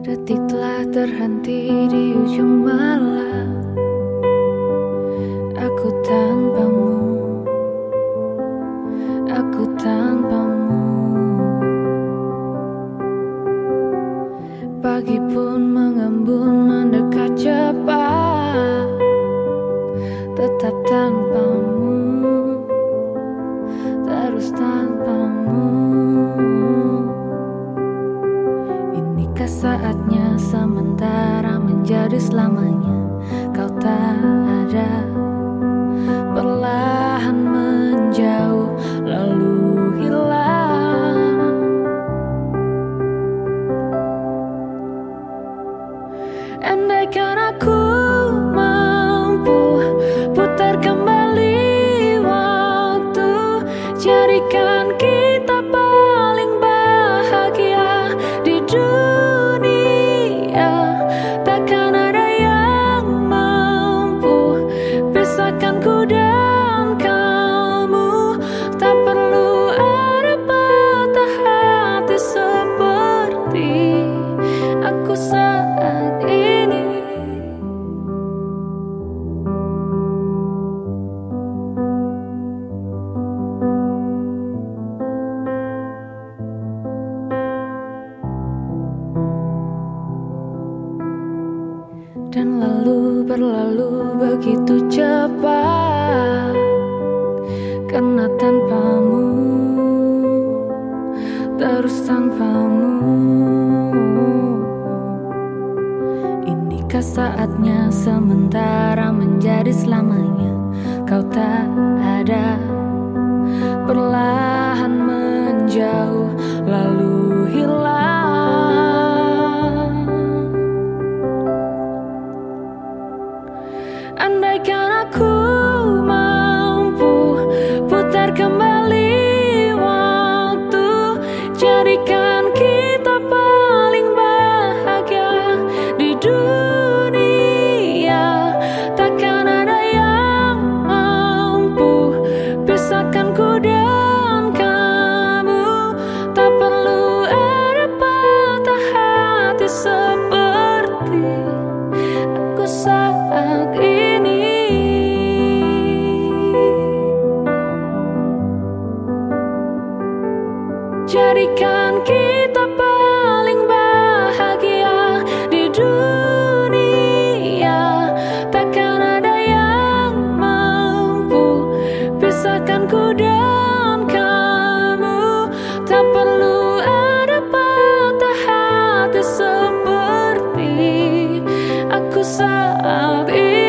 Detik telah terhenti di ujung malam Aku tanpamu. Aku tanpamu. Pagi pun mengembun mendekat cepat. Tetap tanpamu. Terus tanpamu saatnya sementara menjadi selamanya. Kau tak ada. Perlahan menjauh lalu hilang. Andaikan aku pisahkan ku dan Lalu berlalu begitu cepat. Karena tanpamu Terus tanpamu. Inikah saatnya sementara menjadi selamanya? Kau tak ada Perlahan menjauh lalu Jadikan kita paling bahagia di dunia. Takkan ada yang mampu pisahkan ku dan kamu. Tak perlu ada patah hati seperti aku saat ini